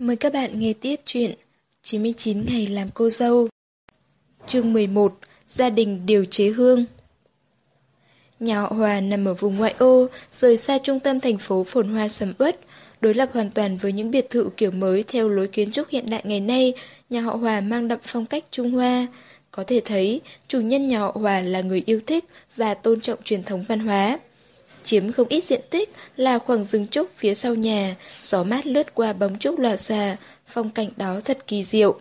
Mời các bạn nghe tiếp chuyện 99 ngày làm cô dâu Chương 11 Gia đình điều chế hương Nhà họ Hòa nằm ở vùng ngoại ô, rời xa trung tâm thành phố phồn hoa sầm uất, đối lập hoàn toàn với những biệt thự kiểu mới theo lối kiến trúc hiện đại ngày nay, nhà họ Hòa mang đậm phong cách Trung Hoa. Có thể thấy, chủ nhân nhà họ Hòa là người yêu thích và tôn trọng truyền thống văn hóa. Chiếm không ít diện tích là khoảng rừng trúc phía sau nhà, gió mát lướt qua bóng trúc lòa xòa, phong cảnh đó thật kỳ diệu.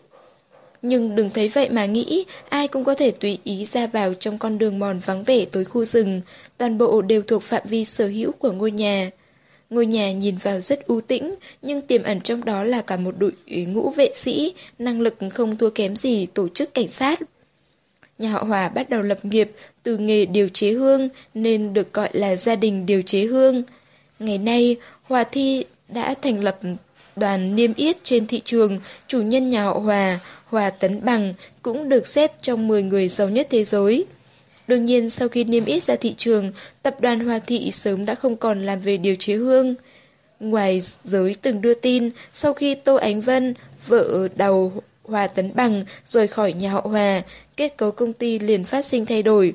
Nhưng đừng thấy vậy mà nghĩ, ai cũng có thể tùy ý ra vào trong con đường mòn vắng vẻ tới khu rừng, toàn bộ đều thuộc phạm vi sở hữu của ngôi nhà. Ngôi nhà nhìn vào rất u tĩnh, nhưng tiềm ẩn trong đó là cả một đội ngũ vệ sĩ, năng lực không thua kém gì tổ chức cảnh sát. Nhà họ Hòa bắt đầu lập nghiệp từ nghề điều chế hương nên được gọi là gia đình điều chế hương. Ngày nay, Hòa Thi đã thành lập đoàn niêm yết trên thị trường, chủ nhân nhà họ Hòa, Hòa Tấn Bằng cũng được xếp trong 10 người giàu nhất thế giới. Đương nhiên sau khi niêm yết ra thị trường, tập đoàn Hòa Thị sớm đã không còn làm về điều chế hương. Ngoài giới từng đưa tin, sau khi Tô Ánh Vân, vợ đầu Hòa Tấn Bằng rời khỏi nhà họ Hòa, kết cấu công ty liền phát sinh thay đổi.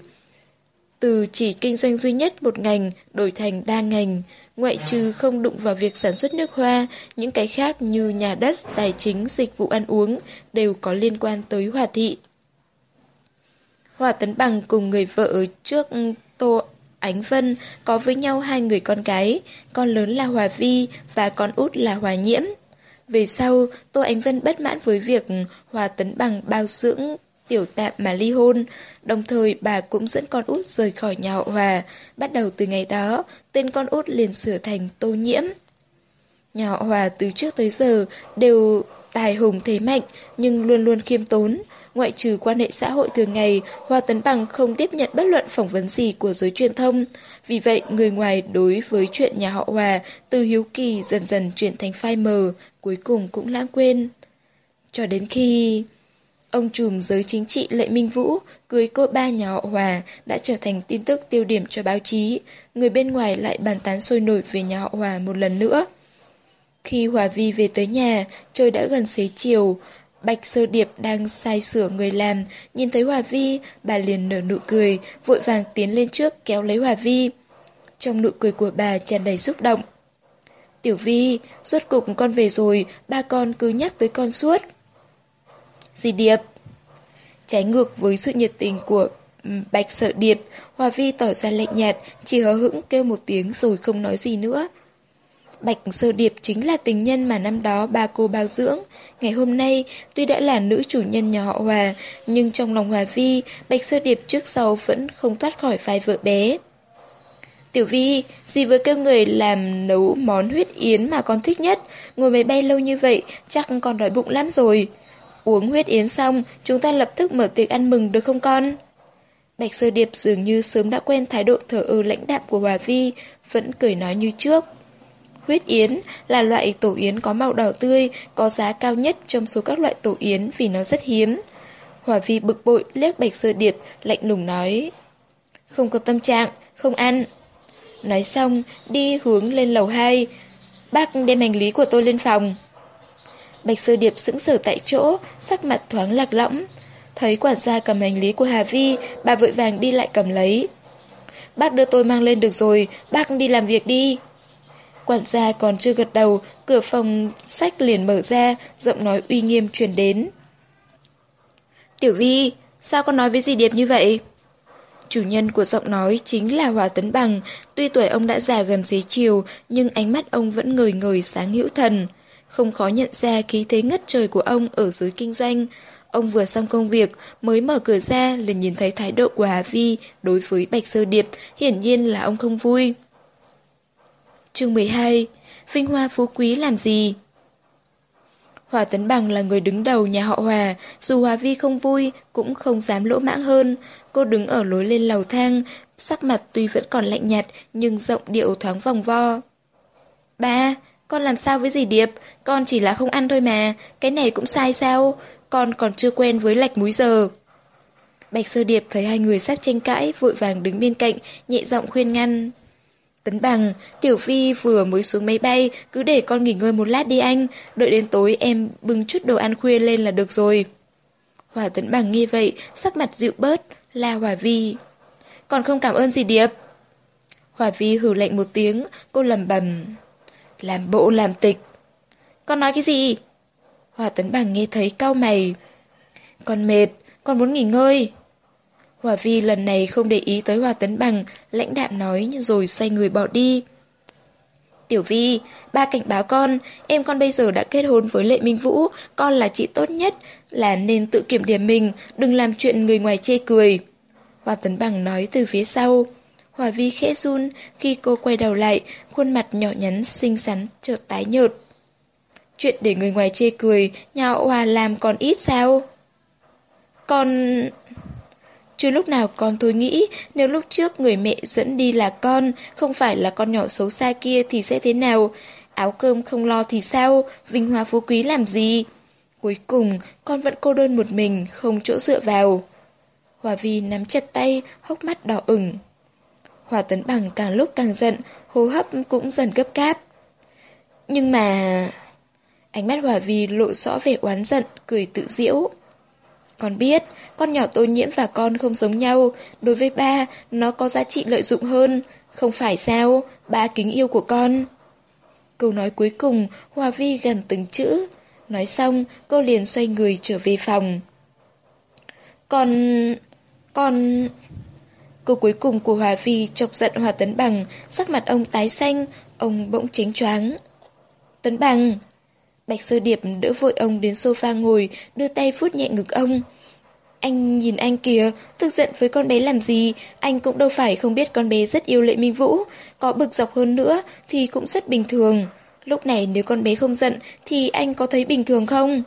Từ chỉ kinh doanh duy nhất một ngành đổi thành đa ngành, ngoại trừ không đụng vào việc sản xuất nước hoa, những cái khác như nhà đất, tài chính, dịch vụ ăn uống đều có liên quan tới Hòa Thị. Hòa Tấn Bằng cùng người vợ trước Tô Ánh Vân có với nhau hai người con gái, con lớn là Hòa Vi và con út là Hòa Nhiễm. Về sau, Tô Ánh Vân bất mãn với việc Hòa Tấn Bằng bao dưỡng tiểu tạm mà ly hôn. Đồng thời bà cũng dẫn con út rời khỏi nhà họ Hòa. Bắt đầu từ ngày đó, tên con út liền sửa thành Tô Nhiễm. Nhà họ Hòa từ trước tới giờ đều tài hùng thế mạnh nhưng luôn luôn khiêm tốn. Ngoại trừ quan hệ xã hội thường ngày, Hoa Tấn Bằng không tiếp nhận bất luận phỏng vấn gì của giới truyền thông. Vì vậy, người ngoài đối với chuyện nhà họ Hòa từ hiếu kỳ dần dần chuyển thành phai mờ, cuối cùng cũng lãng quên. Cho đến khi... Ông trùm giới chính trị Lệ Minh Vũ cưới cô ba nhà họ Hòa đã trở thành tin tức tiêu điểm cho báo chí. Người bên ngoài lại bàn tán sôi nổi về nhà họ Hòa một lần nữa. Khi Hòa Vi về tới nhà, trời đã gần xế chiều. Bạch Sơ Điệp đang sai sửa người làm, nhìn thấy Hòa Vi, bà liền nở nụ cười, vội vàng tiến lên trước kéo lấy Hòa Vi. Trong nụ cười của bà tràn đầy xúc động. Tiểu Vi, rốt cục con về rồi, ba con cứ nhắc tới con suốt. Dì Điệp Trái ngược với sự nhiệt tình của Bạch Sợ Điệp, Hòa Vi tỏ ra lạnh nhạt, chỉ hờ hững kêu một tiếng rồi không nói gì nữa. Bạch Sơ Điệp chính là tình nhân mà năm đó ba cô bao dưỡng. Ngày hôm nay, tuy đã là nữ chủ nhân nhà họ Hòa, nhưng trong lòng Hòa Vi, Bạch Sơ Điệp trước sau vẫn không thoát khỏi vai vợ bé. Tiểu Vi, dì vừa kêu người làm nấu món huyết yến mà con thích nhất. Ngồi máy bay lâu như vậy, chắc con đói bụng lắm rồi. Uống huyết yến xong, chúng ta lập tức mở tiệc ăn mừng được không con? Bạch Sơ Điệp dường như sớm đã quen thái độ thở ơ lãnh đạm của Hòa Vi, vẫn cười nói như trước. Huyết yến là loại tổ yến có màu đỏ tươi, có giá cao nhất trong số các loại tổ yến vì nó rất hiếm. Hòa Vi bực bội liếc Bạch Sơ Điệp, lạnh lùng nói. Không có tâm trạng, không ăn. Nói xong, đi hướng lên lầu 2. Bác đem hành lý của tôi lên phòng. Bạch Sơ Điệp sững sờ tại chỗ, sắc mặt thoáng lạc lõng. Thấy quản gia cầm hành lý của Hà Vi, bà vội vàng đi lại cầm lấy. Bác đưa tôi mang lên được rồi, bác đi làm việc đi. Quản gia còn chưa gật đầu, cửa phòng sách liền mở ra, giọng nói uy nghiêm truyền đến. Tiểu Vi, sao con nói với dì Điệp như vậy? Chủ nhân của giọng nói chính là Hòa Tấn Bằng, tuy tuổi ông đã già gần xế chiều, nhưng ánh mắt ông vẫn ngời ngời sáng hữu thần. Không khó nhận ra khí thế ngất trời của ông ở dưới kinh doanh. Ông vừa xong công việc, mới mở cửa ra liền nhìn thấy thái độ của Hà Vi đối với Bạch Sơ Điệp, hiển nhiên là ông không vui chương 12 Vinh Hoa Phú Quý làm gì? Hòa Tấn Bằng là người đứng đầu nhà họ Hòa, dù Hòa Vi không vui, cũng không dám lỗ mãng hơn. Cô đứng ở lối lên lầu thang, sắc mặt tuy vẫn còn lạnh nhạt, nhưng giọng điệu thoáng vòng vo. Ba, con làm sao với dì Điệp? Con chỉ là không ăn thôi mà, cái này cũng sai sao? Con còn chưa quen với lạch múi giờ. Bạch Sơ Điệp thấy hai người sát tranh cãi, vội vàng đứng bên cạnh, nhẹ giọng khuyên ngăn. Tấn bằng, Tiểu Phi vừa mới xuống máy bay, cứ để con nghỉ ngơi một lát đi anh, đợi đến tối em bưng chút đồ ăn khuya lên là được rồi. Hòa Tấn bằng nghe vậy, sắc mặt dịu bớt, la Hòa Vi. Còn không cảm ơn gì Điệp. Hòa Vi hừ lạnh một tiếng, cô lầm bầm. Làm bộ làm tịch. Con nói cái gì? Hòa Tấn bằng nghe thấy cau mày. Con mệt, con muốn nghỉ ngơi. Hòa Vi lần này không để ý tới Hòa Tấn Bằng, lãnh đạm nói rồi xoay người bỏ đi. Tiểu Vi, ba cảnh báo con, em con bây giờ đã kết hôn với Lệ Minh Vũ, con là chị tốt nhất, là nên tự kiểm điểm mình, đừng làm chuyện người ngoài chê cười. Hòa Tấn Bằng nói từ phía sau. Hòa Vi khẽ run, khi cô quay đầu lại, khuôn mặt nhỏ nhắn xinh xắn chợt tái nhợt. Chuyện để người ngoài chê cười, nhà Hòa làm còn ít sao? Con... Chứ lúc nào con thôi nghĩ nếu lúc trước người mẹ dẫn đi là con, không phải là con nhỏ xấu xa kia thì sẽ thế nào? Áo cơm không lo thì sao? Vinh hoa phú quý làm gì? Cuối cùng, con vẫn cô đơn một mình, không chỗ dựa vào. Hòa Vi nắm chặt tay, hốc mắt đỏ ửng. Hòa Tấn Bằng càng lúc càng giận, hô hấp cũng dần gấp gáp. Nhưng mà... Ánh mắt Hòa Vi lộ rõ vẻ oán giận, cười tự diễu. Con biết, con nhỏ tô nhiễm và con không giống nhau. Đối với ba, nó có giá trị lợi dụng hơn. Không phải sao, ba kính yêu của con. Câu nói cuối cùng, Hòa Vi gần từng chữ. Nói xong, cô liền xoay người trở về phòng. Con... con... Câu cuối cùng của Hòa Vi chọc giận Hòa Tấn Bằng, sắc mặt ông tái xanh, ông bỗng chính choáng. Tấn Bằng... Bạch Sơ Điệp đỡ vội ông đến sofa ngồi, đưa tay vuốt nhẹ ngực ông. Anh nhìn anh kìa, tức giận với con bé làm gì, anh cũng đâu phải không biết con bé rất yêu Lệ Minh Vũ, có bực dọc hơn nữa thì cũng rất bình thường. Lúc này nếu con bé không giận thì anh có thấy bình thường không?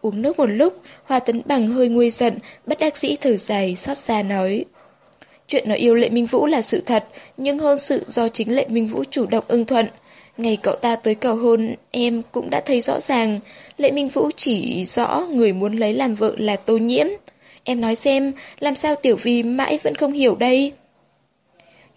Uống nước một lúc, Hoa Tấn Bằng hơi nguôi giận, bất đắc dĩ thở dài, xót xa nói. Chuyện nó yêu Lệ Minh Vũ là sự thật, nhưng hôn sự do chính Lệ Minh Vũ chủ động ưng thuận. Ngày cậu ta tới cầu hôn, em cũng đã thấy rõ ràng, Lệ Minh Vũ chỉ rõ người muốn lấy làm vợ là Tô Nhiễm. Em nói xem, làm sao Tiểu Vi mãi vẫn không hiểu đây?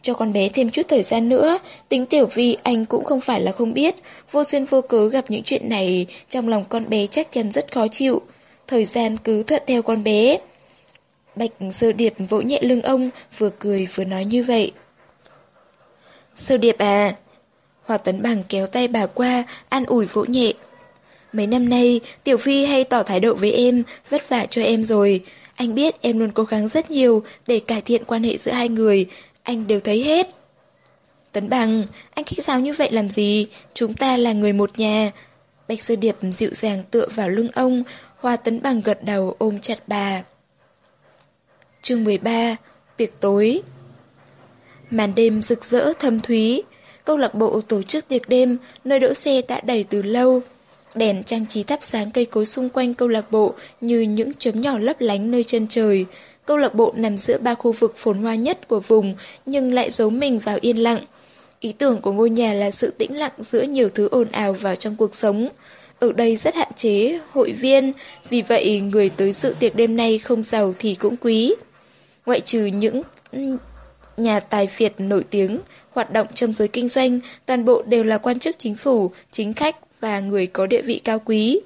Cho con bé thêm chút thời gian nữa, tính Tiểu Vi anh cũng không phải là không biết, vô duyên vô cớ gặp những chuyện này, trong lòng con bé chắc chắn rất khó chịu. Thời gian cứ thuận theo con bé. Bạch Sơ Điệp vỗ nhẹ lưng ông, vừa cười vừa nói như vậy. Sơ Điệp à, Hòa Tấn Bằng kéo tay bà qua, an ủi vỗ nhẹ. Mấy năm nay, Tiểu Phi hay tỏ thái độ với em, vất vả cho em rồi. Anh biết em luôn cố gắng rất nhiều để cải thiện quan hệ giữa hai người, anh đều thấy hết. Tấn Bằng, anh khích giáo như vậy làm gì? Chúng ta là người một nhà. Bạch Sơ Điệp dịu dàng tựa vào lưng ông, Hoa Tấn Bằng gật đầu ôm chặt bà. Chương 13 Tiệc tối Màn đêm rực rỡ thâm thúy Câu lạc bộ tổ chức tiệc đêm, nơi đỗ xe đã đầy từ lâu. Đèn trang trí thắp sáng cây cối xung quanh câu lạc bộ như những chấm nhỏ lấp lánh nơi chân trời. Câu lạc bộ nằm giữa ba khu vực phồn hoa nhất của vùng nhưng lại giấu mình vào yên lặng. Ý tưởng của ngôi nhà là sự tĩnh lặng giữa nhiều thứ ồn ào vào trong cuộc sống. Ở đây rất hạn chế, hội viên, vì vậy người tới sự tiệc đêm nay không giàu thì cũng quý. Ngoại trừ những nhà tài phiệt nổi tiếng, hoạt động trong giới kinh doanh, toàn bộ đều là quan chức chính phủ, chính khách và người có địa vị cao quý.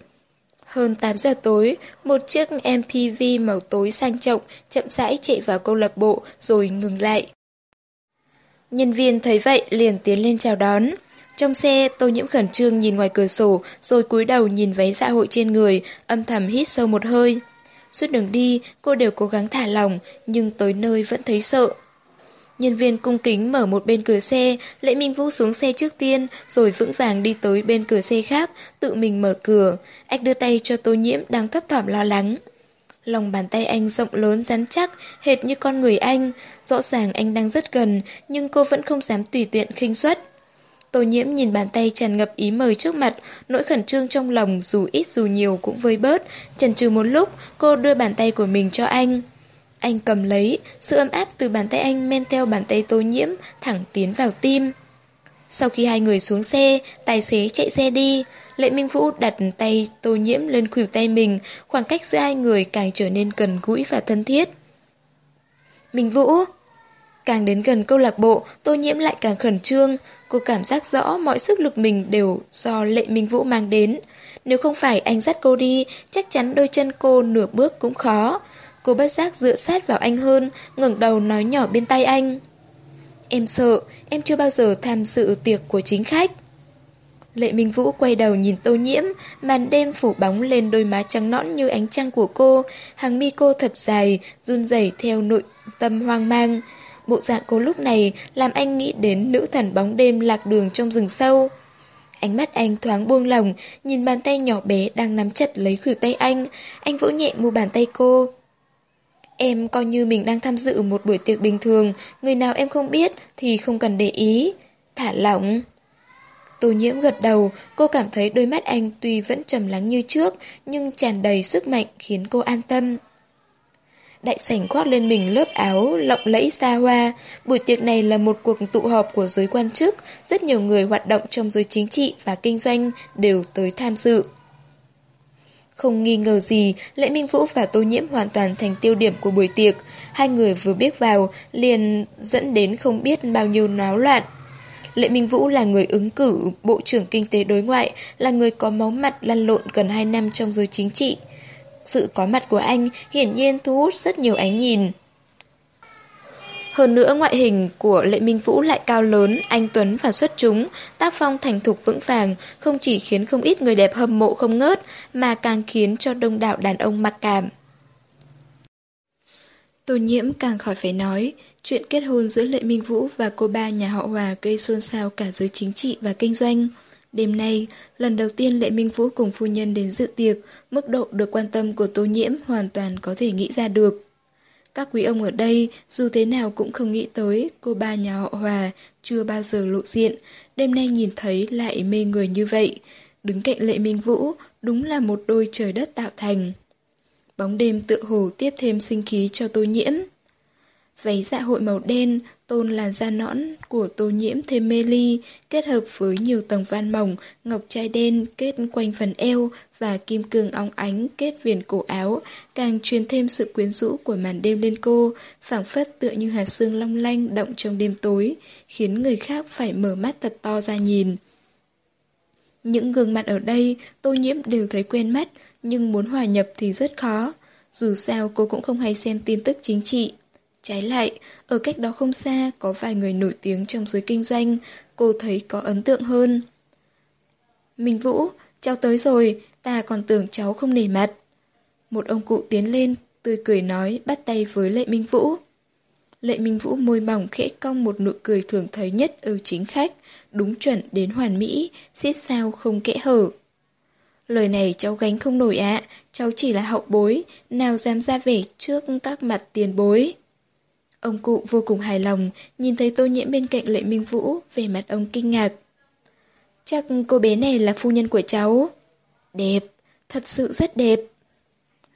Hơn 8 giờ tối, một chiếc MPV màu tối sang trọng chậm rãi chạy vào câu lạc bộ rồi ngừng lại. Nhân viên thấy vậy liền tiến lên chào đón. Trong xe, tô nhiễm khẩn trương nhìn ngoài cửa sổ rồi cúi đầu nhìn váy dạ hội trên người, âm thầm hít sâu một hơi. Suốt đường đi, cô đều cố gắng thả lỏng, nhưng tới nơi vẫn thấy sợ. Nhân viên cung kính mở một bên cửa xe, Lệ Minh Vũ xuống xe trước tiên, rồi vững vàng đi tới bên cửa xe khác, tự mình mở cửa. Anh đưa tay cho tô nhiễm đang thấp thỏm lo lắng. Lòng bàn tay anh rộng lớn rắn chắc, hệt như con người anh. Rõ ràng anh đang rất gần, nhưng cô vẫn không dám tùy tiện khinh suất. Tô nhiễm nhìn bàn tay tràn ngập ý mời trước mặt, nỗi khẩn trương trong lòng dù ít dù nhiều cũng vơi bớt. Chần chừ một lúc, cô đưa bàn tay của mình cho anh. Anh cầm lấy, sự ấm áp từ bàn tay anh men theo bàn tay tô nhiễm, thẳng tiến vào tim. Sau khi hai người xuống xe, tài xế chạy xe đi. Lệ Minh Vũ đặt tay tô nhiễm lên khuỷu tay mình, khoảng cách giữa hai người càng trở nên gần gũi và thân thiết. Minh Vũ! Càng đến gần câu lạc bộ, tô nhiễm lại càng khẩn trương. Cô cảm giác rõ mọi sức lực mình đều do lệ minh vũ mang đến. Nếu không phải anh dắt cô đi, chắc chắn đôi chân cô nửa bước cũng khó. Cô bất giác dựa sát vào anh hơn, ngẩng đầu nói nhỏ bên tay anh. Em sợ, em chưa bao giờ tham dự tiệc của chính khách. Lệ Minh Vũ quay đầu nhìn tô nhiễm, màn đêm phủ bóng lên đôi má trắng nõn như ánh trăng của cô, hàng mi cô thật dài, run rẩy theo nội tâm hoang mang. Bộ dạng cô lúc này làm anh nghĩ đến nữ thần bóng đêm lạc đường trong rừng sâu. Ánh mắt anh thoáng buông lỏng, nhìn bàn tay nhỏ bé đang nắm chặt lấy khuỷu tay anh, anh vỗ nhẹ mu bàn tay cô. Em coi như mình đang tham dự một buổi tiệc bình thường, người nào em không biết thì không cần để ý. Thả lỏng. Tô nhiễm gật đầu, cô cảm thấy đôi mắt anh tuy vẫn trầm lắng như trước, nhưng tràn đầy sức mạnh khiến cô an tâm. Đại sảnh khoác lên mình lớp áo lộng lẫy xa hoa. Buổi tiệc này là một cuộc tụ họp của giới quan chức, rất nhiều người hoạt động trong giới chính trị và kinh doanh đều tới tham dự. Không nghi ngờ gì, Lệ Minh Vũ và Tô Nhiễm hoàn toàn thành tiêu điểm của buổi tiệc. Hai người vừa bước vào, liền dẫn đến không biết bao nhiêu náo loạn. Lệ Minh Vũ là người ứng cử Bộ trưởng Kinh tế Đối ngoại, là người có máu mặt lăn lộn gần 2 năm trong giới chính trị. Sự có mặt của anh hiển nhiên thu hút rất nhiều ánh nhìn. Hơn nữa ngoại hình của Lệ Minh Vũ lại cao lớn, anh Tuấn và xuất chúng, tác phong thành thục vững vàng, không chỉ khiến không ít người đẹp hâm mộ không ngớt, mà càng khiến cho đông đảo đàn ông mặc cảm. Tô nhiễm càng khỏi phải nói, chuyện kết hôn giữa Lệ Minh Vũ và cô ba nhà họ Hòa gây xôn xao cả giới chính trị và kinh doanh. Đêm nay, lần đầu tiên Lệ Minh Vũ cùng phu nhân đến dự tiệc, mức độ được quan tâm của Tô Nhiễm hoàn toàn có thể nghĩ ra được. Các quý ông ở đây dù thế nào cũng không nghĩ tới cô ba nhà họ Hòa chưa bao giờ lộ diện, đêm nay nhìn thấy lại mê người như vậy. Đứng cạnh Lệ Minh Vũ đúng là một đôi trời đất tạo thành. Bóng đêm tựa hồ tiếp thêm sinh khí cho tôi nhiễm. Váy dạ hội màu đen, tôn làn da nõn của tô nhiễm thêm mê ly, kết hợp với nhiều tầng van mỏng, ngọc trai đen kết quanh phần eo và kim cương óng ánh kết viền cổ áo, càng truyền thêm sự quyến rũ của màn đêm lên cô, phảng phất tựa như hạt sương long lanh động trong đêm tối, khiến người khác phải mở mắt thật to ra nhìn. Những gương mặt ở đây, tô nhiễm đều thấy quen mắt, nhưng muốn hòa nhập thì rất khó. Dù sao cô cũng không hay xem tin tức chính trị. Trái lại, ở cách đó không xa có vài người nổi tiếng trong giới kinh doanh, cô thấy có ấn tượng hơn. Minh Vũ, cháu tới rồi, ta còn tưởng cháu không nể mặt. Một ông cụ tiến lên, tươi cười nói, bắt tay với Lệ Minh Vũ. Lệ Minh Vũ môi mỏng khẽ cong một nụ cười thường thấy nhất ở chính khách, đúng chuẩn đến hoàn mỹ, xiết sao không kẽ hở. Lời này cháu gánh không nổi ạ, cháu chỉ là hậu bối, nào dám ra vẻ trước các mặt tiền bối. Ông cụ vô cùng hài lòng, nhìn thấy tô nhiễm bên cạnh Lệ Minh Vũ, về mặt ông kinh ngạc. Chắc cô bé này là phu nhân của cháu. Đẹp, thật sự rất đẹp.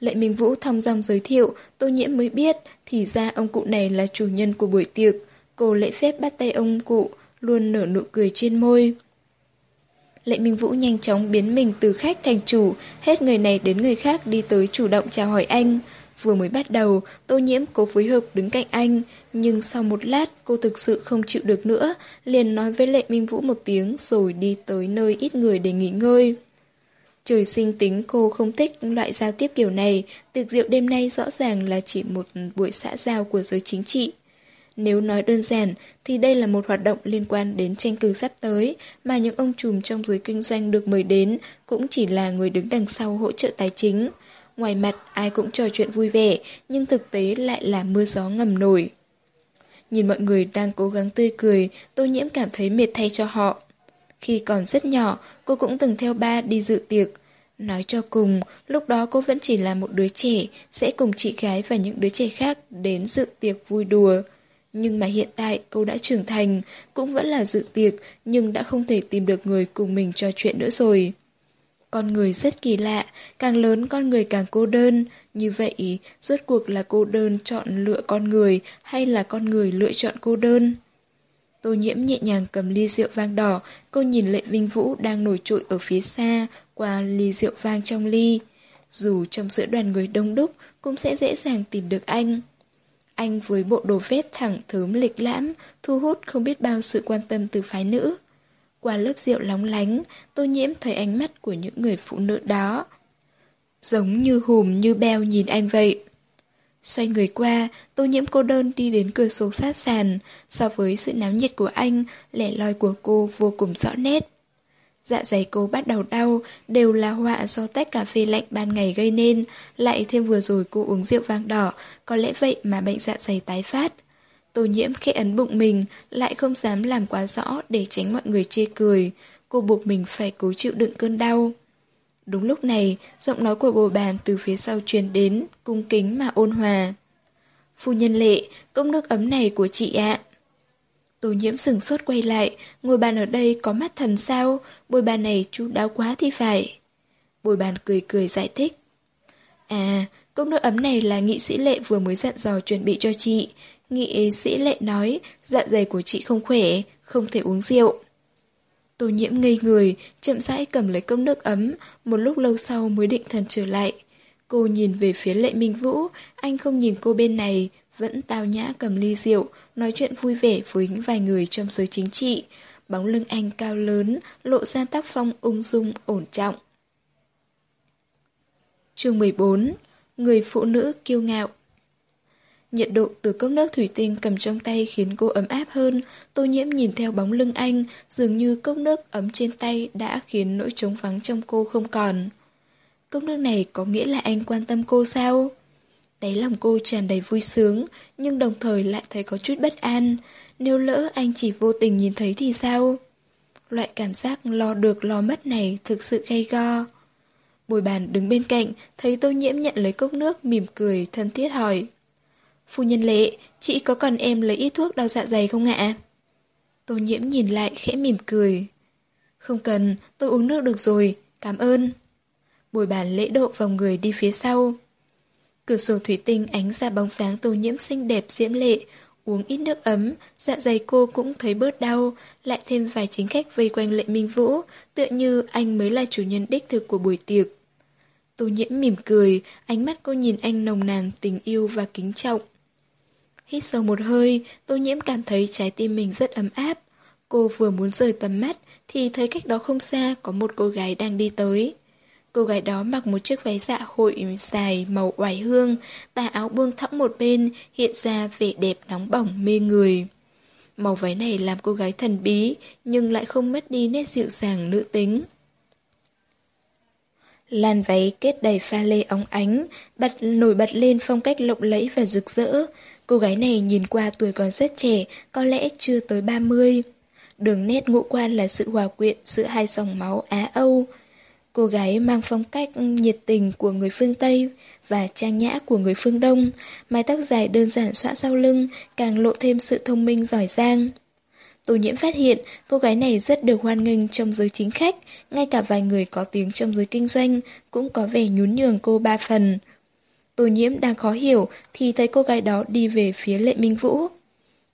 Lệ Minh Vũ thong dong giới thiệu, tô nhiễm mới biết, thì ra ông cụ này là chủ nhân của buổi tiệc. Cô lễ phép bắt tay ông cụ, luôn nở nụ cười trên môi. Lệ Minh Vũ nhanh chóng biến mình từ khách thành chủ, hết người này đến người khác đi tới chủ động chào hỏi anh. Vừa mới bắt đầu, tô nhiễm cố phối hợp đứng cạnh anh, nhưng sau một lát cô thực sự không chịu được nữa, liền nói với Lệ Minh Vũ một tiếng rồi đi tới nơi ít người để nghỉ ngơi. Trời sinh tính cô không thích loại giao tiếp kiểu này, tiệc rượu đêm nay rõ ràng là chỉ một buổi xã giao của giới chính trị. Nếu nói đơn giản, thì đây là một hoạt động liên quan đến tranh cử sắp tới, mà những ông trùm trong giới kinh doanh được mời đến cũng chỉ là người đứng đằng sau hỗ trợ tài chính. Ngoài mặt ai cũng trò chuyện vui vẻ, nhưng thực tế lại là mưa gió ngầm nổi. Nhìn mọi người đang cố gắng tươi cười, tô nhiễm cảm thấy mệt thay cho họ. Khi còn rất nhỏ, cô cũng từng theo ba đi dự tiệc. Nói cho cùng, lúc đó cô vẫn chỉ là một đứa trẻ, sẽ cùng chị gái và những đứa trẻ khác đến dự tiệc vui đùa. Nhưng mà hiện tại cô đã trưởng thành, cũng vẫn là dự tiệc, nhưng đã không thể tìm được người cùng mình trò chuyện nữa rồi. Con người rất kỳ lạ, càng lớn con người càng cô đơn. Như vậy, rốt cuộc là cô đơn chọn lựa con người hay là con người lựa chọn cô đơn? Tô nhiễm nhẹ nhàng cầm ly rượu vang đỏ, cô nhìn Lệ Vinh Vũ đang nổi trội ở phía xa qua ly rượu vang trong ly. Dù trong giữa đoàn người đông đúc cũng sẽ dễ dàng tìm được anh. Anh với bộ đồ vest thẳng thớm lịch lãm, thu hút không biết bao sự quan tâm từ phái nữ. Qua lớp rượu lóng lánh, tôi nhiễm thấy ánh mắt của những người phụ nữ đó. Giống như hùm như beo nhìn anh vậy. Xoay người qua, tô nhiễm cô đơn đi đến cửa sổ sát sàn, so với sự náo nhiệt của anh, lẻ loi của cô vô cùng rõ nét. Dạ dày cô bắt đầu đau, đều là họa do tách cà phê lạnh ban ngày gây nên, lại thêm vừa rồi cô uống rượu vang đỏ, có lẽ vậy mà bệnh dạ dày tái phát. Tô nhiễm khẽ ấn bụng mình, lại không dám làm quá rõ để tránh mọi người chê cười. Cô buộc mình phải cố chịu đựng cơn đau. Đúng lúc này, giọng nói của bồ bàn từ phía sau truyền đến, cung kính mà ôn hòa. Phu nhân lệ, cốc nước ấm này của chị ạ. Tô nhiễm sừng sốt quay lại, ngồi bàn ở đây có mắt thần sao, bồi bàn này chú đáo quá thì phải. Bồi bàn cười cười giải thích. À, cốc nước ấm này là nghị sĩ lệ vừa mới dặn dò chuẩn bị cho chị. Nghị sĩ lệ nói, dạ dày của chị không khỏe, không thể uống rượu. Tô nhiễm ngây người, chậm rãi cầm lấy cốc nước ấm, một lúc lâu sau mới định thần trở lại. Cô nhìn về phía lệ minh vũ, anh không nhìn cô bên này, vẫn tao nhã cầm ly rượu, nói chuyện vui vẻ với những vài người trong giới chính trị. Bóng lưng anh cao lớn, lộ ra tác phong ung dung, ổn trọng. chương 14 Người phụ nữ kiêu ngạo Nhiệt độ từ cốc nước thủy tinh cầm trong tay khiến cô ấm áp hơn, tô nhiễm nhìn theo bóng lưng anh, dường như cốc nước ấm trên tay đã khiến nỗi trống vắng trong cô không còn. Cốc nước này có nghĩa là anh quan tâm cô sao? Đáy lòng cô tràn đầy vui sướng, nhưng đồng thời lại thấy có chút bất an. Nếu lỡ anh chỉ vô tình nhìn thấy thì sao? Loại cảm giác lo được lo mất này thực sự gay go. Bồi bàn đứng bên cạnh, thấy tô nhiễm nhận lấy cốc nước, mỉm cười, thân thiết hỏi. Phu nhân lệ, chị có cần em lấy ít thuốc đau dạ dày không ạ? Tô nhiễm nhìn lại khẽ mỉm cười. Không cần, tôi uống nước được rồi, cảm ơn. Bồi bàn lễ độ vào người đi phía sau. Cửa sổ thủy tinh ánh ra bóng sáng tô nhiễm xinh đẹp diễm lệ, uống ít nước ấm, dạ dày cô cũng thấy bớt đau, lại thêm vài chính khách vây quanh lệ minh vũ, tựa như anh mới là chủ nhân đích thực của buổi tiệc. Tô nhiễm mỉm cười, ánh mắt cô nhìn anh nồng nàn tình yêu và kính trọng. Hít sâu một hơi, tô nhiễm cảm thấy trái tim mình rất ấm áp. Cô vừa muốn rời tầm mắt, thì thấy cách đó không xa có một cô gái đang đi tới. Cô gái đó mặc một chiếc váy dạ hội dài màu oải hương, tà áo buông thõng một bên, hiện ra vẻ đẹp nóng bỏng mê người. Màu váy này làm cô gái thần bí, nhưng lại không mất đi nét dịu dàng nữ tính. Làn váy kết đầy pha lê óng ánh, bật nổi bật lên phong cách lộng lẫy và rực rỡ. Cô gái này nhìn qua tuổi còn rất trẻ, có lẽ chưa tới 30. Đường nét ngũ quan là sự hòa quyện giữa hai dòng máu Á-Âu. Cô gái mang phong cách nhiệt tình của người phương Tây và trang nhã của người phương Đông, mái tóc dài đơn giản xõa sau lưng càng lộ thêm sự thông minh giỏi giang. Tô nhiễm phát hiện cô gái này rất được hoan nghênh trong giới chính khách, ngay cả vài người có tiếng trong giới kinh doanh cũng có vẻ nhún nhường cô ba phần. Tô nhiễm đang khó hiểu thì thấy cô gái đó đi về phía lệ minh vũ.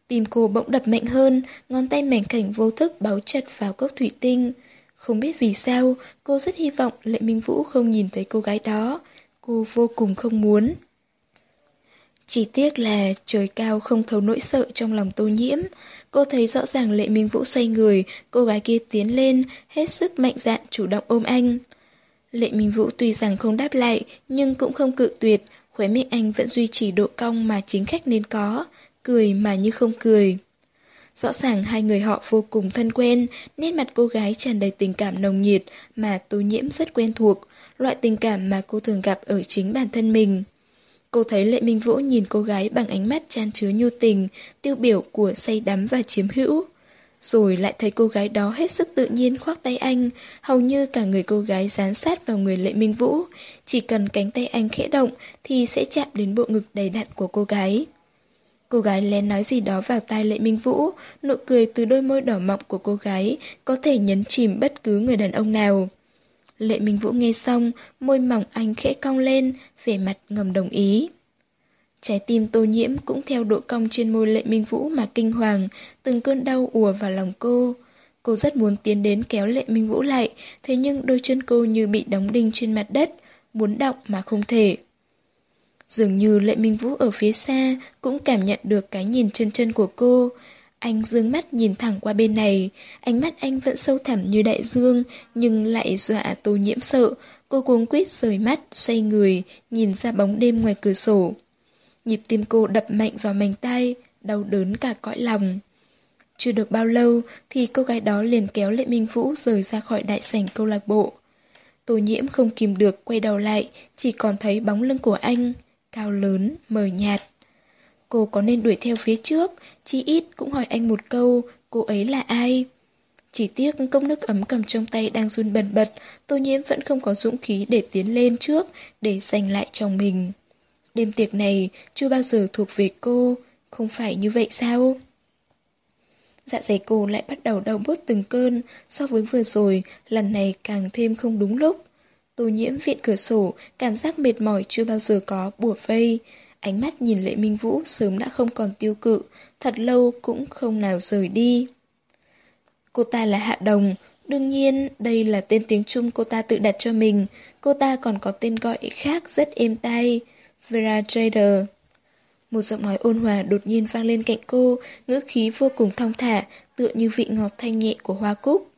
Tim cô bỗng đập mạnh hơn, ngón tay mảnh cảnh vô thức báu chặt vào cốc thủy tinh. Không biết vì sao, cô rất hy vọng Lệ Minh Vũ không nhìn thấy cô gái đó. Cô vô cùng không muốn. Chỉ tiếc là trời cao không thấu nỗi sợ trong lòng tô nhiễm. Cô thấy rõ ràng Lệ Minh Vũ xoay người, cô gái kia tiến lên, hết sức mạnh dạn chủ động ôm anh. Lệ Minh Vũ tuy rằng không đáp lại, nhưng cũng không cự tuyệt, khóe miệng anh vẫn duy trì độ cong mà chính khách nên có, cười mà như không cười. Rõ ràng hai người họ vô cùng thân quen, nét mặt cô gái tràn đầy tình cảm nồng nhiệt mà tô nhiễm rất quen thuộc, loại tình cảm mà cô thường gặp ở chính bản thân mình. Cô thấy Lệ Minh Vũ nhìn cô gái bằng ánh mắt chan chứa nhu tình, tiêu biểu của say đắm và chiếm hữu. Rồi lại thấy cô gái đó hết sức tự nhiên khoác tay anh, hầu như cả người cô gái dán sát vào người Lệ Minh Vũ. Chỉ cần cánh tay anh khẽ động thì sẽ chạm đến bộ ngực đầy đặn của cô gái. Cô gái lén nói gì đó vào tai Lệ Minh Vũ, nụ cười từ đôi môi đỏ mọng của cô gái có thể nhấn chìm bất cứ người đàn ông nào. Lệ Minh Vũ nghe xong, môi mỏng anh khẽ cong lên, vẻ mặt ngầm đồng ý. Trái tim tô nhiễm cũng theo độ cong trên môi Lệ Minh Vũ mà kinh hoàng, từng cơn đau ùa vào lòng cô. Cô rất muốn tiến đến kéo Lệ Minh Vũ lại, thế nhưng đôi chân cô như bị đóng đinh trên mặt đất, muốn động mà không thể. Dường như Lệ Minh Vũ ở phía xa cũng cảm nhận được cái nhìn chân chân của cô. Anh dương mắt nhìn thẳng qua bên này, ánh mắt anh vẫn sâu thẳm như đại dương, nhưng lại dọa tô nhiễm sợ. Cô cuống quýt rời mắt, xoay người, nhìn ra bóng đêm ngoài cửa sổ. Nhịp tim cô đập mạnh vào mảnh tay, đau đớn cả cõi lòng. Chưa được bao lâu thì cô gái đó liền kéo Lệ Minh Vũ rời ra khỏi đại sảnh câu lạc bộ. Tô nhiễm không kìm được quay đầu lại, chỉ còn thấy bóng lưng của anh, cao lớn, mờ nhạt. Cô có nên đuổi theo phía trước, Chi ít cũng hỏi anh một câu, cô ấy là ai? Chỉ tiếc cốc nước ấm cầm trong tay đang run bần bật, tô nhiễm vẫn không có dũng khí để tiến lên trước, để giành lại chồng mình. Đêm tiệc này chưa bao giờ thuộc về cô, không phải như vậy sao? Dạ dày cô lại bắt đầu đau bút từng cơn, so với vừa rồi, lần này càng thêm không đúng lúc. Tô nhiễm viện cửa sổ, cảm giác mệt mỏi chưa bao giờ có bùa vây. Ánh mắt nhìn Lệ Minh Vũ sớm đã không còn tiêu cự, thật lâu cũng không nào rời đi. Cô ta là Hạ Đồng, đương nhiên đây là tên tiếng Trung cô ta tự đặt cho mình. Cô ta còn có tên gọi khác rất êm tai, Vera Trader. Một giọng nói ôn hòa đột nhiên vang lên cạnh cô, ngữ khí vô cùng thong thả, tựa như vị ngọt thanh nhẹ của hoa cúc.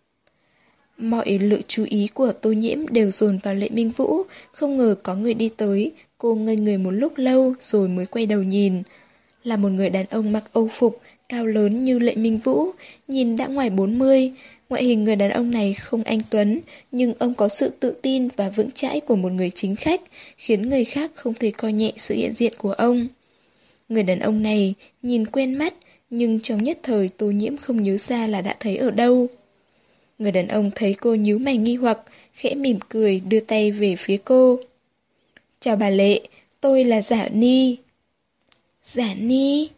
Mọi lựa chú ý của tô nhiễm đều dồn vào lệ minh vũ, không ngờ có người đi tới, cô ngây người một lúc lâu rồi mới quay đầu nhìn. Là một người đàn ông mặc âu phục, cao lớn như lệ minh vũ, nhìn đã ngoài 40. Ngoại hình người đàn ông này không anh tuấn, nhưng ông có sự tự tin và vững chãi của một người chính khách, khiến người khác không thể coi nhẹ sự hiện diện của ông. Người đàn ông này nhìn quen mắt, nhưng trong nhất thời tô nhiễm không nhớ ra là đã thấy ở đâu. Người đàn ông thấy cô nhíu mày nghi hoặc, khẽ mỉm cười đưa tay về phía cô. Chào bà Lệ, tôi là Giả Ni. Giả Ni?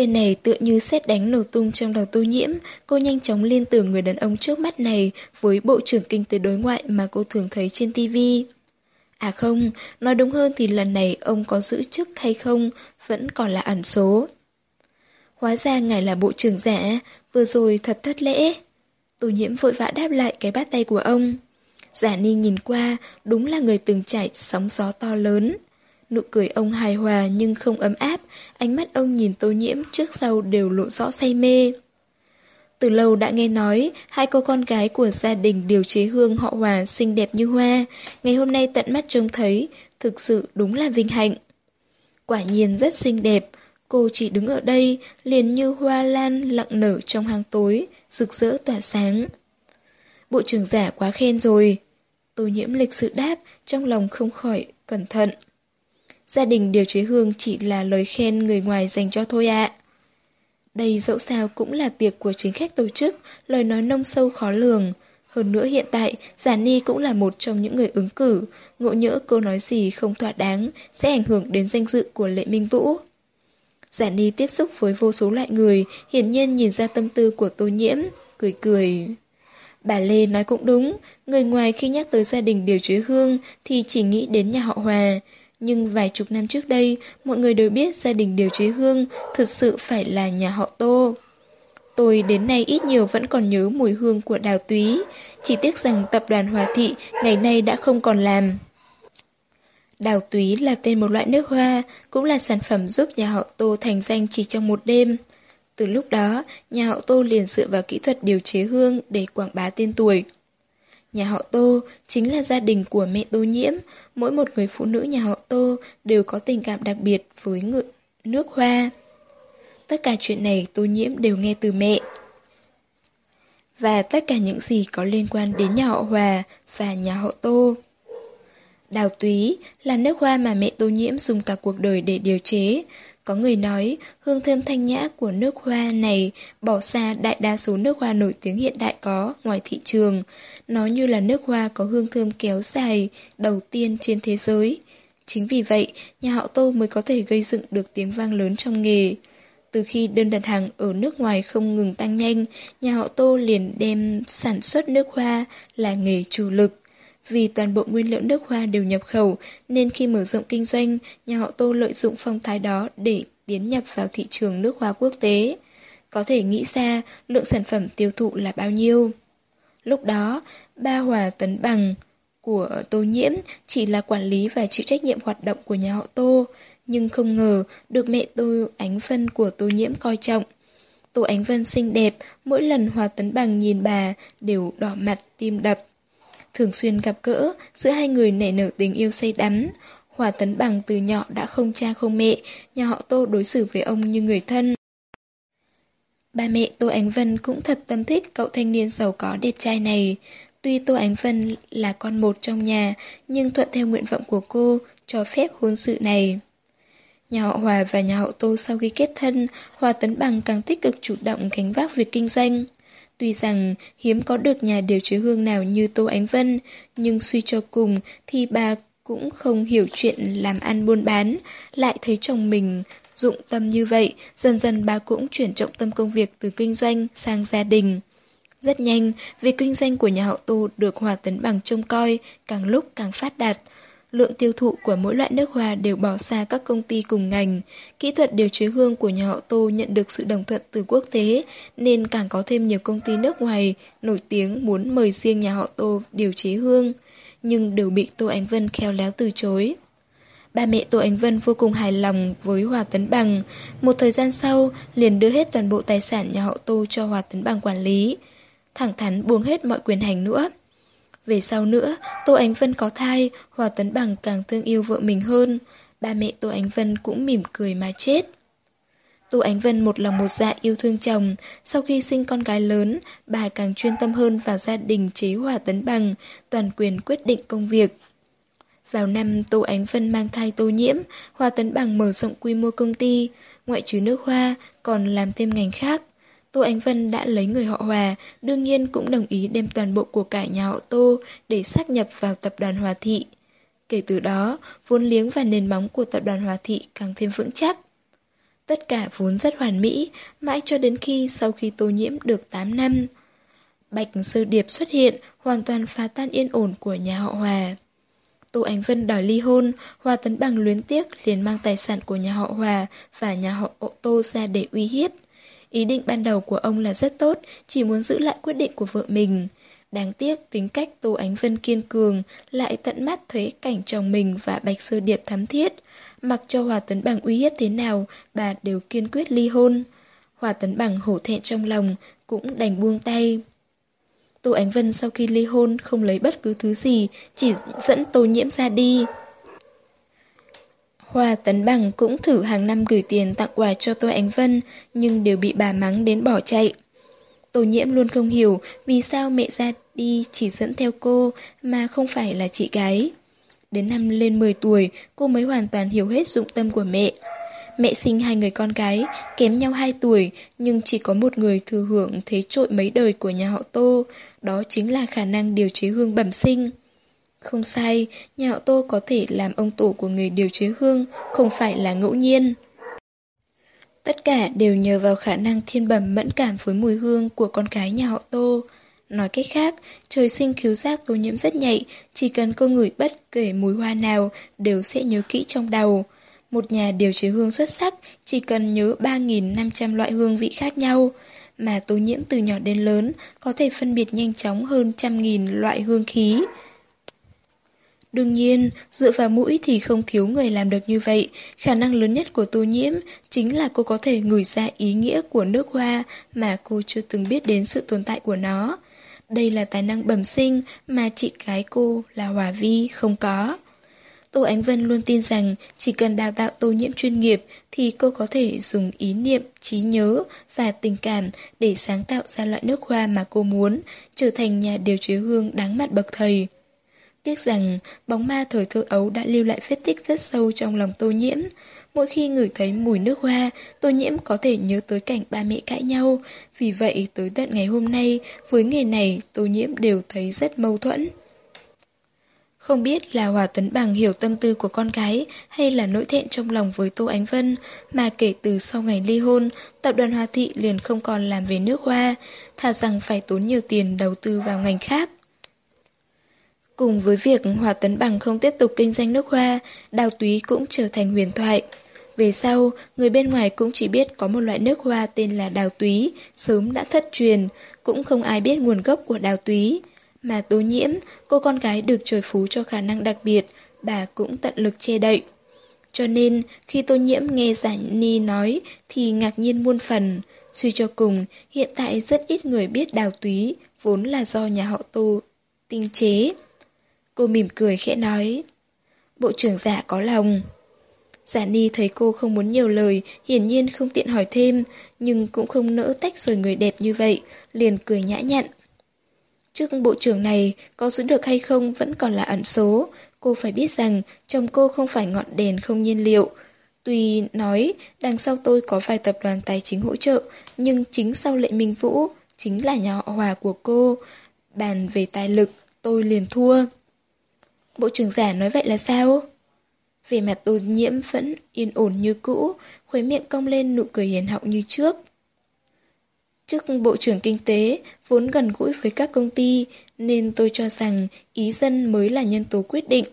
Tên này tựa như xét đánh nổ tung trong đầu tô nhiễm, cô nhanh chóng liên tưởng người đàn ông trước mắt này với bộ trưởng kinh tế đối ngoại mà cô thường thấy trên tivi. À không, nói đúng hơn thì lần này ông có giữ chức hay không vẫn còn là ẩn số. Hóa ra ngài là bộ trưởng giả, vừa rồi thật thất lễ. Tô nhiễm vội vã đáp lại cái bát tay của ông. Giả ni nhìn qua, đúng là người từng trải sóng gió to lớn. Nụ cười ông hài hòa nhưng không ấm áp, ánh mắt ông nhìn tô nhiễm trước sau đều lộ rõ say mê. Từ lâu đã nghe nói, hai cô con gái của gia đình điều chế hương họ hòa xinh đẹp như hoa. Ngày hôm nay tận mắt trông thấy, thực sự đúng là vinh hạnh. Quả nhiên rất xinh đẹp, cô chỉ đứng ở đây, liền như hoa lan lặng nở trong hang tối, rực rỡ tỏa sáng. Bộ trưởng giả quá khen rồi. Tô nhiễm lịch sự đáp, trong lòng không khỏi cẩn thận. Gia đình điều chế hương chỉ là lời khen người ngoài dành cho thôi ạ. Đây dẫu sao cũng là tiệc của chính khách tổ chức, lời nói nông sâu khó lường. Hơn nữa hiện tại, Giả Ni cũng là một trong những người ứng cử, ngộ nhỡ cô nói gì không thỏa đáng, sẽ ảnh hưởng đến danh dự của Lệ Minh Vũ. Giả Ni tiếp xúc với vô số loại người, hiển nhiên nhìn ra tâm tư của tô nhiễm, cười cười. Bà Lê nói cũng đúng, người ngoài khi nhắc tới gia đình điều chế hương thì chỉ nghĩ đến nhà họ Hòa, nhưng vài chục năm trước đây, mọi người đều biết gia đình điều chế hương thực sự phải là nhà họ Tô. Tôi đến nay ít nhiều vẫn còn nhớ mùi hương của đào túy, chỉ tiếc rằng tập đoàn Hòa Thị ngày nay đã không còn làm. Đào túy là tên một loại nước hoa, cũng là sản phẩm giúp nhà họ Tô thành danh chỉ trong một đêm. Từ lúc đó, nhà họ Tô liền dựa vào kỹ thuật điều chế hương để quảng bá tên tuổi. Nhà họ Tô chính là gia đình của mẹ Tô Nhiễm, mỗi một người phụ nữ nhà họ Tô đều có tình cảm đặc biệt với ngự nước hoa. Tất cả chuyện này Tô Nhiễm đều nghe từ mẹ. Và tất cả những gì có liên quan đến nhà họ Hòa và nhà họ Tô. Đào túy là nước hoa mà mẹ Tô Nhiễm dùng cả cuộc đời để điều chế, có người nói, hương thơm thanh nhã của nước hoa này bỏ xa đại đa số nước hoa nổi tiếng hiện đại có ngoài thị trường. Nó như là nước hoa có hương thơm kéo dài, đầu tiên trên thế giới. Chính vì vậy, nhà họ Tô mới có thể gây dựng được tiếng vang lớn trong nghề. Từ khi đơn đặt hàng ở nước ngoài không ngừng tăng nhanh, nhà họ Tô liền đem sản xuất nước hoa là nghề chủ lực. Vì toàn bộ nguyên liệu nước hoa đều nhập khẩu, nên khi mở rộng kinh doanh, nhà họ Tô lợi dụng phong thái đó để tiến nhập vào thị trường nước hoa quốc tế. Có thể nghĩ ra lượng sản phẩm tiêu thụ là bao nhiêu. Lúc đó, ba hòa tấn bằng, của Tô Nhiễm chỉ là quản lý và chịu trách nhiệm hoạt động của nhà họ Tô, nhưng không ngờ được mẹ Tô Ánh Vân của Tô Nhiễm coi trọng. Tô Ánh Vân xinh đẹp, mỗi lần Hòa Tấn Bằng nhìn bà đều đỏ mặt tim đập. Thường xuyên gặp gỡ, giữa hai người nảy nở tình yêu say đắm. Hòa Tấn Bằng từ nhỏ đã không cha không mẹ, nhà họ Tô đối xử với ông như người thân. Ba mẹ Tô Ánh Vân cũng thật tâm thích cậu thanh niên giàu có đẹp trai này. Tuy Tô Ánh Vân là con một trong nhà, nhưng thuận theo nguyện vọng của cô, cho phép hôn sự này. Nhà họ Hòa và nhà họ Tô sau khi kết thân, Hòa Tấn Bằng càng tích cực chủ động gánh vác việc kinh doanh. Tuy rằng hiếm có được nhà điều chế hương nào như Tô Ánh Vân, nhưng suy cho cùng thì bà cũng không hiểu chuyện làm ăn buôn bán, lại thấy chồng mình dụng tâm như vậy, dần dần bà cũng chuyển trọng tâm công việc từ kinh doanh sang gia đình. Rất nhanh, việc kinh doanh của nhà họ Tô được Hòa Tấn Bằng trông coi, càng lúc càng phát đạt. Lượng tiêu thụ của mỗi loại nước hoa đều bỏ xa các công ty cùng ngành. Kỹ thuật điều chế hương của nhà họ Tô nhận được sự đồng thuận từ quốc tế, nên càng có thêm nhiều công ty nước ngoài nổi tiếng muốn mời riêng nhà họ Tô điều chế hương, nhưng đều bị Tô Ánh Vân khéo léo từ chối. Ba mẹ Tô Ánh Vân vô cùng hài lòng với Hòa Tấn Bằng. Một thời gian sau, liền đưa hết toàn bộ tài sản nhà họ Tô cho Hòa Tấn Bằng quản lý. Thẳng thắn buông hết mọi quyền hành nữa. Về sau nữa, Tô Ánh Vân có thai, Hòa Tấn Bằng càng thương yêu vợ mình hơn. Ba mẹ Tô Ánh Vân cũng mỉm cười mà chết. Tô Ánh Vân một lòng một dạ yêu thương chồng, sau khi sinh con gái lớn, bà càng chuyên tâm hơn vào gia đình chế Hòa Tấn Bằng, toàn quyền quyết định công việc. Vào năm Tô Ánh Vân mang thai Tô Nhiễm, Hòa Tấn Bằng mở rộng quy mô công ty, ngoại trừ nước hoa, còn làm thêm ngành khác. Tô Ánh Vân đã lấy người họ Hòa, đương nhiên cũng đồng ý đem toàn bộ của cải nhà họ Tô để xác nhập vào tập đoàn Hòa Thị. Kể từ đó, vốn liếng và nền móng của tập đoàn Hòa Thị càng thêm vững chắc. Tất cả vốn rất hoàn mỹ, mãi cho đến khi sau khi Tô Nhiễm được 8 năm. Bạch Sơ Điệp xuất hiện, hoàn toàn phá tan yên ổn của nhà họ Hòa. Tô Ánh Vân đòi ly hôn, Hòa Tấn Bằng luyến tiếc liền mang tài sản của nhà họ Hòa và nhà họ Tô ra để uy hiếp. Ý định ban đầu của ông là rất tốt, chỉ muốn giữ lại quyết định của vợ mình. Đáng tiếc tính cách Tô Ánh Vân kiên cường, lại tận mắt thấy cảnh chồng mình và Bạch Sơ Điệp thắm thiết. Mặc cho Hòa Tấn Bằng uy hiếp thế nào, bà đều kiên quyết ly hôn. Hòa Tấn Bằng hổ thẹn trong lòng, cũng đành buông tay. Tô Ánh Vân sau khi ly hôn không lấy bất cứ thứ gì, chỉ dẫn Tô Nhiễm ra đi. Hoa Tấn Bằng cũng thử hàng năm gửi tiền tặng quà cho Tô Ánh Vân, nhưng đều bị bà mắng đến bỏ chạy. Tô Nhiễm luôn không hiểu vì sao mẹ ra đi chỉ dẫn theo cô mà không phải là chị gái. Đến năm lên 10 tuổi, cô mới hoàn toàn hiểu hết dụng tâm của mẹ. Mẹ sinh hai người con gái, kém nhau 2 tuổi, nhưng chỉ có một người thừa hưởng thế trội mấy đời của nhà họ Tô, đó chính là khả năng điều chế hương bẩm sinh. Không sai, nhà họ Tô có thể làm ông tổ của người điều chế hương, không phải là ngẫu nhiên. Tất cả đều nhờ vào khả năng thiên bẩm mẫn cảm với mùi hương của con cái nhà họ Tô. Nói cách khác, trời sinh khiếu giác tô nhiễm rất nhạy, chỉ cần cô ngửi bất kể mùi hoa nào đều sẽ nhớ kỹ trong đầu. Một nhà điều chế hương xuất sắc chỉ cần nhớ 3.500 loại hương vị khác nhau, mà tô nhiễm từ nhỏ đến lớn có thể phân biệt nhanh chóng hơn trăm nghìn loại hương khí. Đương nhiên, dựa vào mũi thì không thiếu người làm được như vậy. Khả năng lớn nhất của tô nhiễm chính là cô có thể ngửi ra ý nghĩa của nước hoa mà cô chưa từng biết đến sự tồn tại của nó. Đây là tài năng bẩm sinh mà chị gái cô là Hòa Vi không có. Tô Ánh Vân luôn tin rằng chỉ cần đào tạo tô nhiễm chuyên nghiệp thì cô có thể dùng ý niệm, trí nhớ và tình cảm để sáng tạo ra loại nước hoa mà cô muốn, trở thành nhà điều chế hương đáng mặt bậc thầy. Tiếc rằng bóng ma thời thơ ấu đã lưu lại vết tích rất sâu trong lòng tô nhiễm. Mỗi khi ngửi thấy mùi nước hoa, tô nhiễm có thể nhớ tới cảnh ba mẹ cãi nhau. Vì vậy tới tận ngày hôm nay, với nghề này tô nhiễm đều thấy rất mâu thuẫn. Không biết là Hòa Tấn Bằng hiểu tâm tư của con gái hay là nỗi thẹn trong lòng với Tô Ánh Vân mà kể từ sau ngày ly hôn, tập đoàn Hòa Thị liền không còn làm về nước hoa, thà rằng phải tốn nhiều tiền đầu tư vào ngành khác. Cùng với việc Hòa Tấn Bằng không tiếp tục kinh doanh nước hoa, đào túy cũng trở thành huyền thoại. Về sau, người bên ngoài cũng chỉ biết có một loại nước hoa tên là đào túy, sớm đã thất truyền, cũng không ai biết nguồn gốc của đào túy. Mà tố nhiễm, cô con gái được trời phú cho khả năng đặc biệt, bà cũng tận lực che đậy. Cho nên, khi tô nhiễm nghe giả ni nói thì ngạc nhiên muôn phần. Suy cho cùng, hiện tại rất ít người biết đào túy, vốn là do nhà họ tô tinh chế. Cô mỉm cười khẽ nói, bộ trưởng giả có lòng. Giả Ni thấy cô không muốn nhiều lời, hiển nhiên không tiện hỏi thêm, nhưng cũng không nỡ tách rời người đẹp như vậy, liền cười nhã nhặn. Trước bộ trưởng này, có giữ được hay không vẫn còn là ẩn số. Cô phải biết rằng chồng cô không phải ngọn đèn không nhiên liệu. Tuy nói đằng sau tôi có vài tập đoàn tài chính hỗ trợ, nhưng chính sau lệ minh vũ, chính là nhà họ hòa của cô. Bàn về tài lực, tôi liền thua. Bộ trưởng giả nói vậy là sao? Về mặt tô nhiễm vẫn yên ổn như cũ, khuấy miệng cong lên nụ cười hiền hậu như trước. Trước Bộ trưởng Kinh tế, vốn gần gũi với các công ty, nên tôi cho rằng ý dân mới là nhân tố quyết định.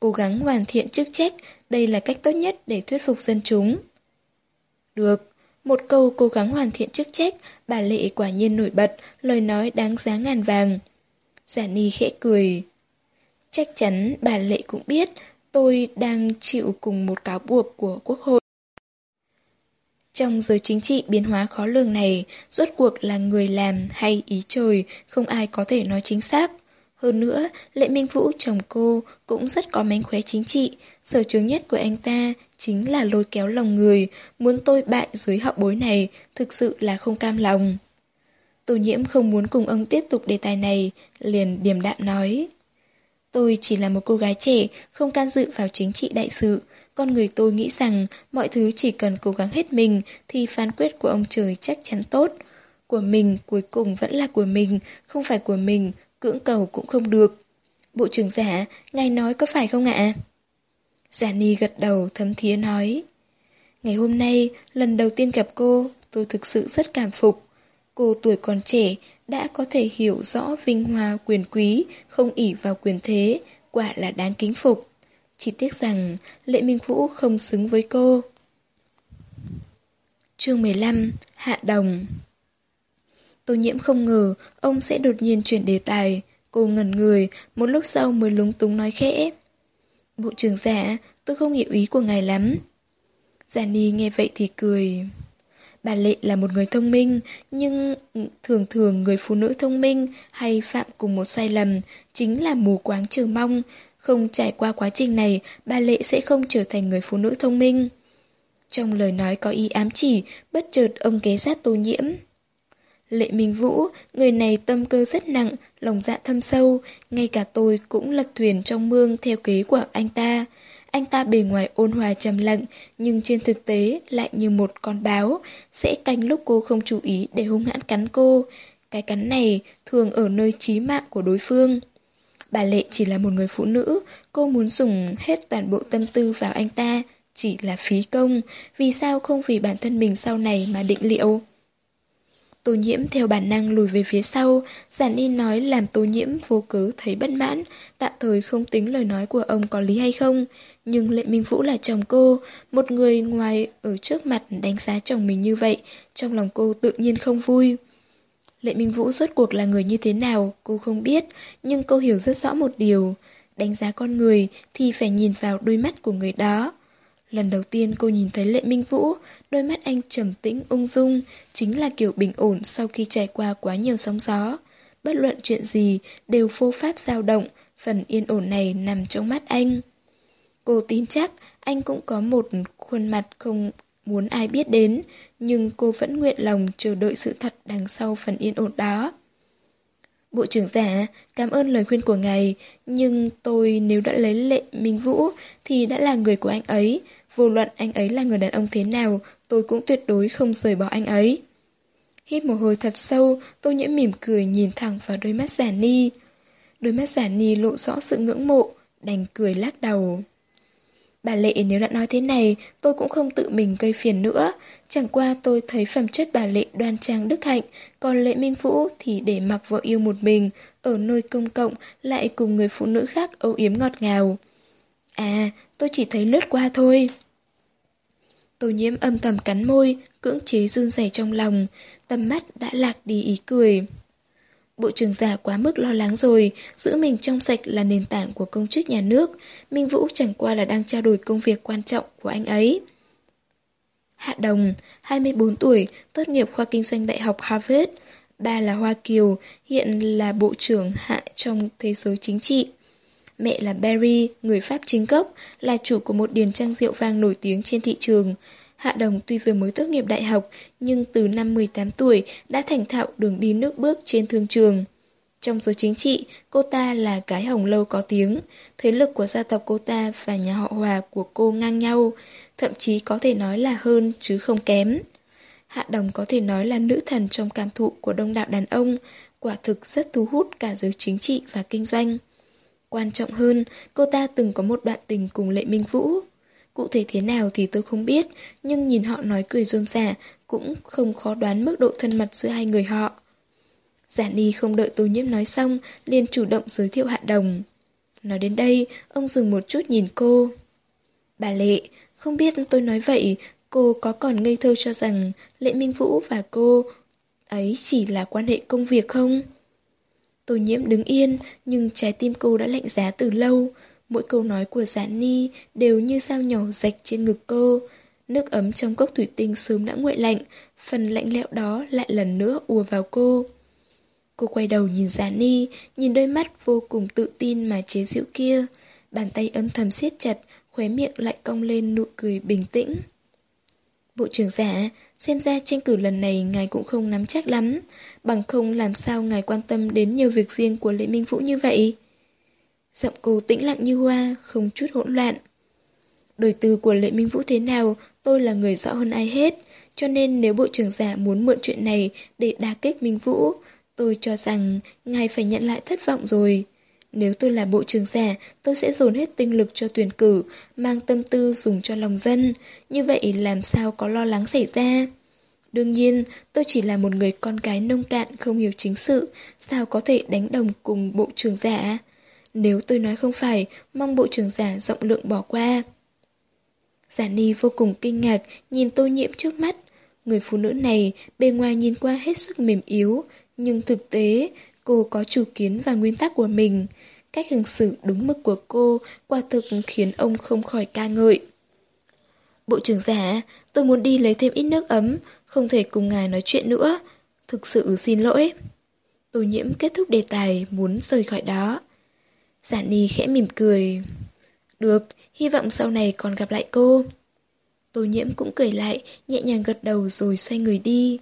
Cố gắng hoàn thiện chức trách, đây là cách tốt nhất để thuyết phục dân chúng. Được, một câu cố gắng hoàn thiện chức trách, bà Lệ quả nhiên nổi bật, lời nói đáng giá ngàn vàng. Giả Ni khẽ cười. Chắc chắn bà Lệ cũng biết tôi đang chịu cùng một cáo buộc của Quốc hội. Trong giới chính trị biến hóa khó lường này, rốt cuộc là người làm hay ý trời, không ai có thể nói chính xác. Hơn nữa, Lệ Minh Vũ chồng cô cũng rất có mánh khóe chính trị, sở trường nhất của anh ta chính là lôi kéo lòng người, muốn tôi bại dưới hậu bối này, thực sự là không cam lòng. Tô nhiễm không muốn cùng ông tiếp tục đề tài này, liền điềm đạm nói. Tôi chỉ là một cô gái trẻ, không can dự vào chính trị đại sự. Con người tôi nghĩ rằng mọi thứ chỉ cần cố gắng hết mình thì phán quyết của ông trời chắc chắn tốt. Của mình cuối cùng vẫn là của mình, không phải của mình, cưỡng cầu cũng không được. Bộ trưởng giả, ngài nói có phải không ạ? Giả Ni gật đầu thấm thía nói. Ngày hôm nay, lần đầu tiên gặp cô, tôi thực sự rất cảm phục. Cô tuổi còn trẻ, đã có thể hiểu rõ vinh hoa quyền quý, không ỉ vào quyền thế, quả là đáng kính phục. Chỉ tiếc rằng Lệ Minh Vũ không xứng với cô. Chương 15 Hạ Đồng Tô nhiễm không ngờ ông sẽ đột nhiên chuyển đề tài. Cô ngẩn người, một lúc sau mới lúng túng nói khẽ. Bộ trưởng giả, tôi không hiểu ý của ngài lắm. già Ni nghe vậy thì cười. Bà Lệ là một người thông minh, nhưng thường thường người phụ nữ thông minh hay phạm cùng một sai lầm chính là mù quáng chờ mong. Không trải qua quá trình này, bà Lệ sẽ không trở thành người phụ nữ thông minh. Trong lời nói có ý ám chỉ, bất chợt ông kế sát tô nhiễm. Lệ Minh Vũ, người này tâm cơ rất nặng, lòng dạ thâm sâu, ngay cả tôi cũng lật thuyền trong mương theo kế của anh ta. Anh ta bề ngoài ôn hòa trầm lặng, nhưng trên thực tế lại như một con báo, sẽ canh lúc cô không chú ý để hung hãn cắn cô. Cái cắn này thường ở nơi chí mạng của đối phương. Bà Lệ chỉ là một người phụ nữ, cô muốn dùng hết toàn bộ tâm tư vào anh ta, chỉ là phí công, vì sao không vì bản thân mình sau này mà định liệu. Tô nhiễm theo bản năng lùi về phía sau, giản y nói làm tô nhiễm vô cớ thấy bất mãn, tạm thời không tính lời nói của ông có lý hay không. Nhưng Lệ Minh Vũ là chồng cô, một người ngoài ở trước mặt đánh giá chồng mình như vậy, trong lòng cô tự nhiên không vui. Lệ Minh Vũ rốt cuộc là người như thế nào, cô không biết, nhưng cô hiểu rất rõ một điều. Đánh giá con người thì phải nhìn vào đôi mắt của người đó. Lần đầu tiên cô nhìn thấy Lệ Minh Vũ, đôi mắt anh trầm tĩnh ung dung, chính là kiểu bình ổn sau khi trải qua quá nhiều sóng gió. Bất luận chuyện gì đều phô pháp dao động, phần yên ổn này nằm trong mắt anh. Cô tin chắc anh cũng có một khuôn mặt không muốn ai biết đến, nhưng cô vẫn nguyện lòng chờ đợi sự thật đằng sau phần yên ổn đó. Bộ trưởng giả, cảm ơn lời khuyên của ngài, nhưng tôi nếu đã lấy lệ Minh Vũ thì đã là người của anh ấy. Vô luận anh ấy là người đàn ông thế nào, tôi cũng tuyệt đối không rời bỏ anh ấy. Hít một hơi thật sâu, tôi nhiễm mỉm cười nhìn thẳng vào đôi mắt giả ni. Đôi mắt giả ni lộ rõ sự ngưỡng mộ, đành cười lắc đầu. Bà Lệ nếu đã nói thế này, tôi cũng không tự mình gây phiền nữa. Chẳng qua tôi thấy phẩm chất bà Lệ đoan trang đức hạnh, còn Lệ Minh Vũ thì để mặc vợ yêu một mình, ở nơi công cộng lại cùng người phụ nữ khác âu yếm ngọt ngào. À, tôi chỉ thấy lướt qua thôi. Tô nhiễm âm thầm cắn môi, cưỡng chế run rẩy trong lòng, tầm mắt đã lạc đi ý cười. Bộ trưởng giả quá mức lo lắng rồi, giữ mình trong sạch là nền tảng của công chức nhà nước. Minh Vũ chẳng qua là đang trao đổi công việc quan trọng của anh ấy. Hạ Đồng, 24 tuổi, tốt nghiệp khoa kinh doanh đại học Harvard. Ba là Hoa Kiều, hiện là bộ trưởng hạ trong thế giới chính trị. Mẹ là Barry, người Pháp chính gốc, là chủ của một điền trang rượu vang nổi tiếng trên thị trường. Hạ Đồng tuy vừa mới tốt nghiệp đại học, nhưng từ năm 18 tuổi đã thành thạo đường đi nước bước trên thương trường. Trong giới chính trị, cô ta là gái hồng lâu có tiếng. Thế lực của gia tộc cô ta và nhà họ Hòa của cô ngang nhau, thậm chí có thể nói là hơn chứ không kém. Hạ Đồng có thể nói là nữ thần trong cảm thụ của đông đạo đàn ông, quả thực rất thu hút cả giới chính trị và kinh doanh. Quan trọng hơn, cô ta từng có một đoạn tình cùng Lệ Minh Vũ. Cụ thể thế nào thì tôi không biết, nhưng nhìn họ nói cười rôm rả cũng không khó đoán mức độ thân mật giữa hai người họ. Giả Ni không đợi Tô Nhiễm nói xong, liền chủ động giới thiệu Hạ Đồng. Nói đến đây, ông dừng một chút nhìn cô. Bà Lệ, không biết tôi nói vậy, cô có còn ngây thơ cho rằng Lệ Minh Vũ và cô ấy chỉ là quan hệ công việc không? Tô nhiễm đứng yên, nhưng trái tim cô đã lạnh giá từ lâu. Mỗi câu nói của dạ Ni đều như sao nhỏ rạch trên ngực cô. Nước ấm trong cốc thủy tinh sớm đã nguội lạnh, phần lạnh lẽo đó lại lần nữa ùa vào cô. Cô quay đầu nhìn dạ Ni, nhìn đôi mắt vô cùng tự tin mà chế giễu kia. Bàn tay âm thầm siết chặt, khóe miệng lại cong lên nụ cười bình tĩnh. Bộ trưởng giả, xem ra tranh cử lần này ngài cũng không nắm chắc lắm, bằng không làm sao ngài quan tâm đến nhiều việc riêng của Lệ Minh Vũ như vậy. Giọng cô tĩnh lặng như hoa, không chút hỗn loạn. Đời tư của Lệ Minh Vũ thế nào, tôi là người rõ hơn ai hết, cho nên nếu bộ trưởng giả muốn mượn chuyện này để đa kích Minh Vũ, tôi cho rằng ngài phải nhận lại thất vọng rồi. Nếu tôi là bộ trưởng giả, tôi sẽ dồn hết tinh lực cho tuyển cử, mang tâm tư dùng cho lòng dân. Như vậy làm sao có lo lắng xảy ra? Đương nhiên, tôi chỉ là một người con gái nông cạn không hiểu chính sự, sao có thể đánh đồng cùng bộ trưởng giả? Nếu tôi nói không phải, mong bộ trưởng giả rộng lượng bỏ qua. Giả Ni vô cùng kinh ngạc, nhìn tô nhiễm trước mắt. Người phụ nữ này, bề ngoài nhìn qua hết sức mềm yếu, nhưng thực tế, cô có chủ kiến và nguyên tắc của mình. Cách hành xử đúng mực của cô quả thực khiến ông không khỏi ca ngợi. Bộ trưởng giả, tôi muốn đi lấy thêm ít nước ấm, không thể cùng ngài nói chuyện nữa. Thực sự xin lỗi. Tô nhiễm kết thúc đề tài, muốn rời khỏi đó. Giản Ni khẽ mỉm cười. Được, hy vọng sau này còn gặp lại cô. Tô nhiễm cũng cười lại, nhẹ nhàng gật đầu rồi xoay người đi.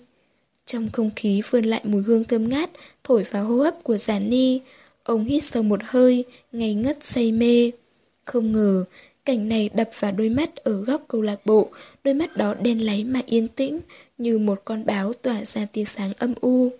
Trong không khí vươn lại mùi hương thơm ngát, thổi vào hô hấp của Giản Ni. Ông hít sâu một hơi, ngây ngất say mê. Không ngờ, cảnh này đập vào đôi mắt ở góc câu lạc bộ, đôi mắt đó đen láy mà yên tĩnh, như một con báo tỏa ra tia sáng âm u.